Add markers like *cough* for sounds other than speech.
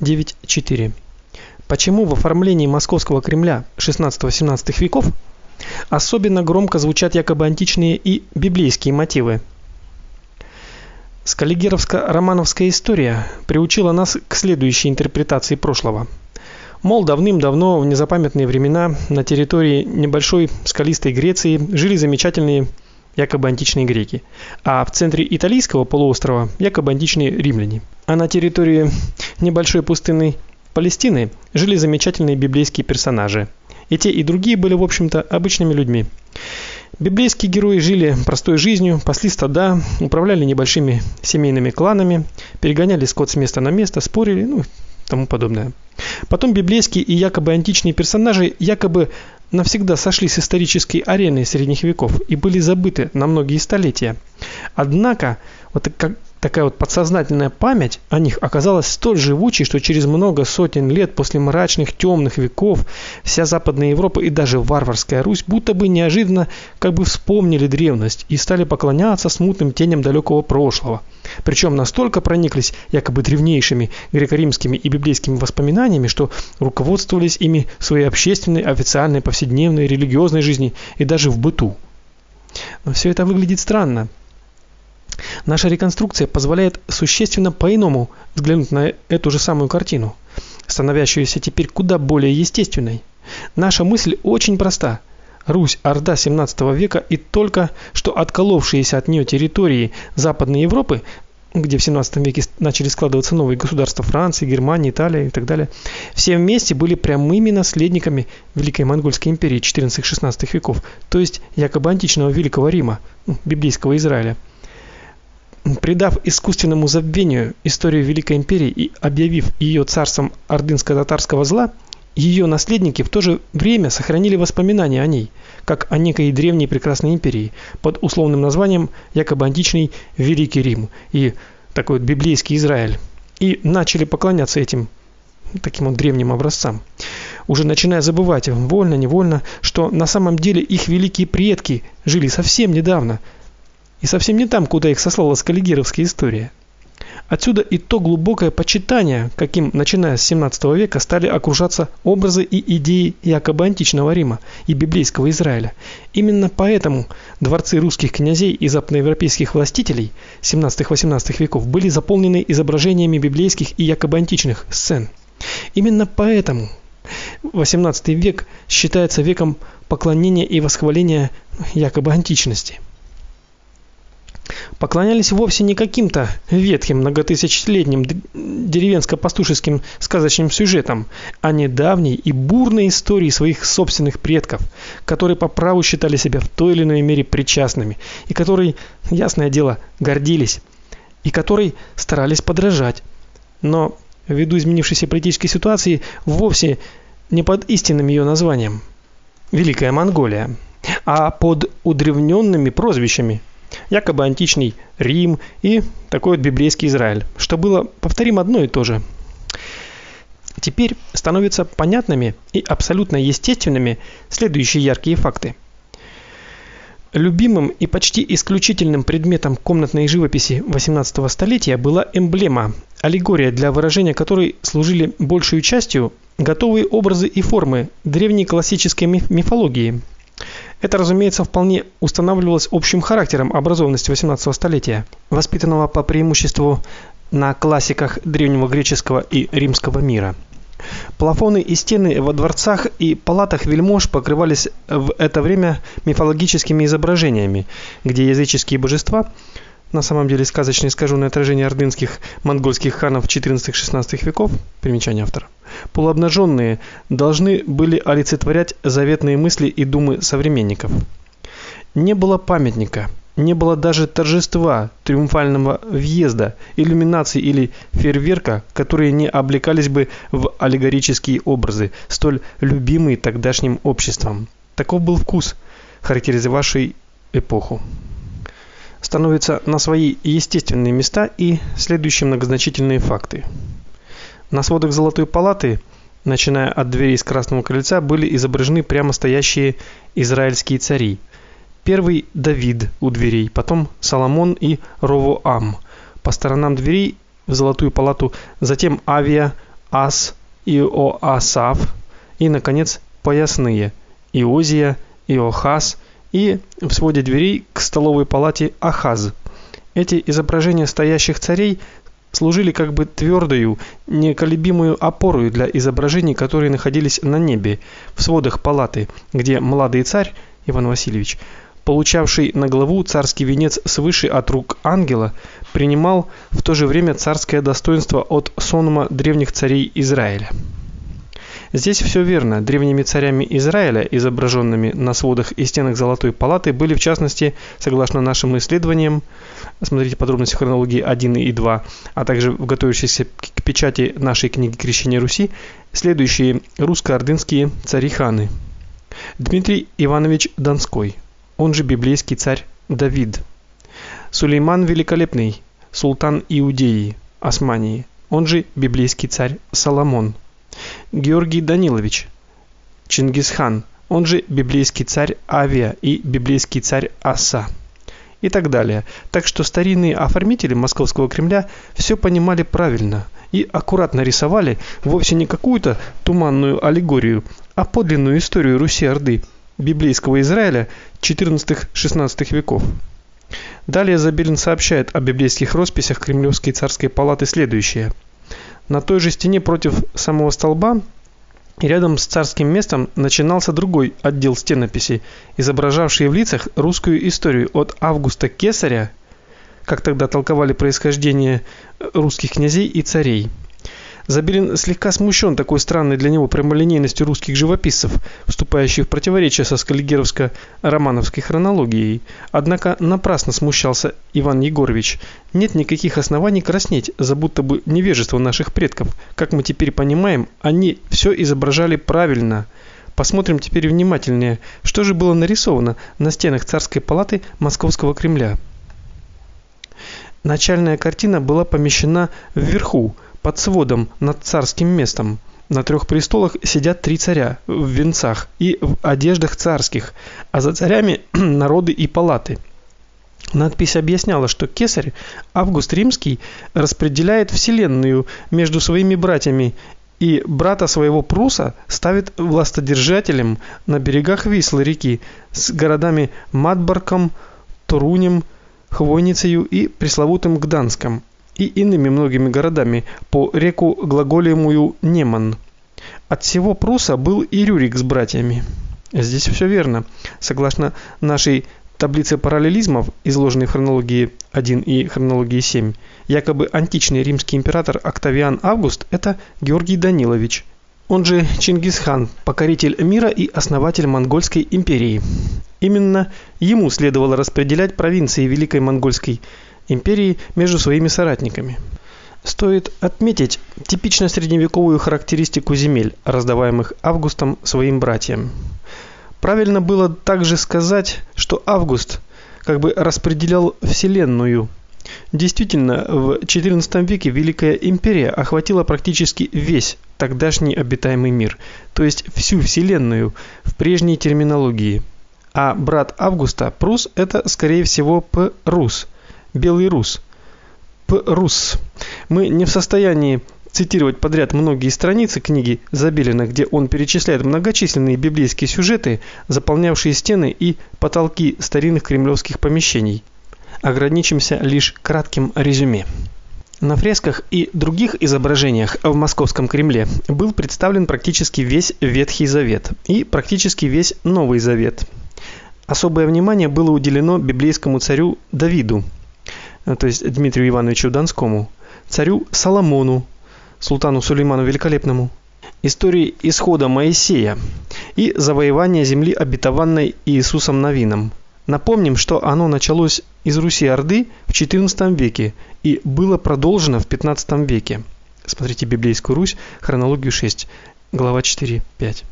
9.4. Почему в оформлении Московского Кремля XVI-XVII веков особенно громко звучат якобы античные и библейские мотивы? Скаллигеровско-романовская история приучила нас к следующей интерпретации прошлого. Мол, давным-давно в незапамятные времена на территории небольшой скалистой Греции жили замечательные якобы античные греки, а в центре итальянского полуострова якобы античные римляне. А на территории небольшой пустынной Палестины жили замечательные библейские персонажи. И те, и другие были, в общем-то, обычными людьми. Библейские герои жили простой жизнью, пасли стада, управляли небольшими семейными кланами, перегоняли скот с места на место, спорили, ну, тому подобное. Потом библейские и якобы античные персонажи якобы навсегда сошли с исторической арены средних веков и были забыты на многие столетия. Однако, вот как Такая вот подсознательная память о них оказалась столь живучей, что через много сотен лет после мрачных темных веков вся Западная Европа и даже варварская Русь будто бы неожиданно как бы вспомнили древность и стали поклоняться смутным теням далекого прошлого. Причем настолько прониклись якобы древнейшими греко-римскими и библейскими воспоминаниями, что руководствовались ими в своей общественной, официальной, повседневной, религиозной жизни и даже в быту. Но все это выглядит странно. Наша реконструкция позволяет существенно по-иному взглянуть на эту же самую картину, становящуюся теперь куда более естественной. Наша мысль очень проста. Русь орда 17 века и только что отколовшиеся от нее территории Западной Европы, где в 17 веке начали складываться новые государства Франции, Германии, Италии и так далее, все вместе были прямыми наследниками Великой Монгольской империи 14-16 веков, то есть якобы античного Великого Рима, ну, библейского Израиля придав искусственному забвению историю Великой империи и объявив ее царством ордынско-татарского зла, ее наследники в то же время сохранили воспоминания о ней, как о некой древней прекрасной империи под условным названием якобы античный Великий Рим и такой вот библейский Израиль, и начали поклоняться этим таким вот древним образцам. Уже начиная забывать вольно-невольно, что на самом деле их великие предки жили совсем недавно – и совсем не там, куда их сослала скаллигеровская история. Отсюда и то глубокое почитание, каким начиная с 17 века стали окружаться образы и идеи якобы античного Рима и библейского Израиля. Именно поэтому дворцы русских князей и западноевропейских властителей 17-18 веков были заполнены изображениями библейских и якобы античных сцен. Именно поэтому 18 век считается веком поклонения и восхваления якобы античности поклонялись вовсе не каким-то ветхим многотысячелетним деревенско-пастушеским сказочным сюжетам, а недавней и бурной истории своих собственных предков, которые по праву считали себя в той или иной мере причастными и которые, ясное дело, гордились и которой старались подражать. Но ввиду изменившейся политической ситуации вовсе не под истинным ее названием Великая Монголия, а под удревненными прозвищами якобы античный Рим и такой вот библейский Израиль, что было, повторим, одно и то же. Теперь становятся понятными и абсолютно естественными следующие яркие факты. Любимым и почти исключительным предметом комнатной живописи XVIII столетия была эмблема, аллегория, для выражения которой служили большей частью готовые образы и формы древней классической мифологии. Это, разумеется, вполне устанавливалось общим характером образованности XVIII столетия, воспитанного по преимуществу на классиках древнего греческого и римского мира. Плафоны и стены во дворцах и палатах вельмож покрывались в это время мифологическими изображениями, где языческие божества – на самом деле сказочное искаженное отражение ордынских монгольских ханов XIV-XVI веков, примечание автора, полуобнаженные, должны были олицетворять заветные мысли и думы современников. Не было памятника, не было даже торжества, триумфального въезда, иллюминации или фейерверка, которые не облекались бы в аллегорические образы, столь любимые тогдашним обществом. Таков был вкус, характеризовавший эпоху становятся на свои естественные места и следующие многозначительные факты. На сводах Золотой палаты, начиная от дверей с Красного крыльца, были изображены прямо стоящие израильские цари. Первый Давид у дверей, потом Соломон и Ровоам. По сторонам дверей в Золотую палату, затем Авия, Ас, Иоасаф и наконец поясные Иозия, Иохас и в своде дверей к столовой палате Ахаз. Эти изображения стоящих царей служили как бы твердою, неколебимую опорой для изображений, которые находились на небе, в сводах палаты, где молодой царь Иван Васильевич, получавший на главу царский венец свыше от рук ангела, принимал в то же время царское достоинство от сонма древних царей Израиля. Здесь все верно. Древними царями Израиля, изображенными на сводах и стенах Золотой палаты, были в частности, согласно нашим исследованиям, смотрите подробности хронологии 1 и 2, а также в готовящейся к печати нашей книги Крещение Руси, следующие русско-ордынские цари-ханы. Дмитрий Иванович Донской, он же библейский царь Давид. Сулейман Великолепный, султан Иудеи, Османии, он же библейский царь Соломон. Георгий Данилович, Чингисхан, он же библейский царь Авия и библейский царь Аса и так далее. Так что старинные оформители Московского Кремля все понимали правильно и аккуратно рисовали вовсе не какую-то туманную аллегорию, а подлинную историю Руси-Орды, библейского Израиля XIV-XVI веков. Далее Забелин сообщает о библейских росписях Кремлевской царской палаты следующее – на той же стене против самого столба рядом с царским местом начинался другой отдел стенописей, изображавший в лицах русскую историю от Августа Кесаря, как тогда толковали происхождение русских князей и царей, Забелин слегка смущен такой странной для него прямолинейностью русских живописцев, вступающих в противоречие со скаллигеровско-романовской хронологией. Однако напрасно смущался Иван Егорович. Нет никаких оснований краснеть за будто бы невежество наших предков. Как мы теперь понимаем, они все изображали правильно. Посмотрим теперь внимательнее, что же было нарисовано на стенах царской палаты Московского Кремля. Начальная картина была помещена вверху, под сводом над царским местом. На трех престолах сидят три царя в венцах и в одеждах царских, а за царями *clears throat* народы и палаты. Надпись объясняла, что кесарь Август Римский распределяет вселенную между своими братьями и брата своего Пруса ставит властодержателем на берегах Вислы реки с городами Матбарком, Турунем, Хвойницею и пресловутым Гданском и иными многими городами по реку глаголемую Неман. От всего Пруса был и Рюрик с братьями. Здесь все верно. Согласно нашей таблице параллелизмов, изложенной в хронологии 1 и хронологии 7, якобы античный римский император Октавиан Август это Георгий Данилович, он же Чингисхан, покоритель мира и основатель монгольской империи. Именно ему следовало распределять провинции Великой Монгольской империи империи между своими соратниками. Стоит отметить типично средневековую характеристику земель, раздаваемых Августом своим братьям. Правильно было также сказать, что Август как бы распределял вселенную. Действительно, в XIV веке Великая империя охватила практически весь тогдашний обитаемый мир, то есть всю вселенную в прежней терминологии. А брат Августа Прус это скорее всего П. Белый рус. П-рус. Мы не в состоянии цитировать подряд многие страницы книги Забелина, где он перечисляет многочисленные библейские сюжеты, заполнявшие стены и потолки старинных кремлевских помещений. Ограничимся лишь кратким резюме. На фресках и других изображениях в Московском Кремле был представлен практически весь Ветхий Завет и практически весь Новый Завет. Особое внимание было уделено библейскому царю Давиду, то есть Дмитрию Ивановичу Донскому, царю Соломону, султану Сулейману Великолепному, истории исхода Моисея и завоевания земли обетованной Иисусом Новином. Напомним, что оно началось из Руси-Орды в XIV веке и было продолжено в XV веке. Смотрите Библейскую Русь, хронологию 6, глава 4-5.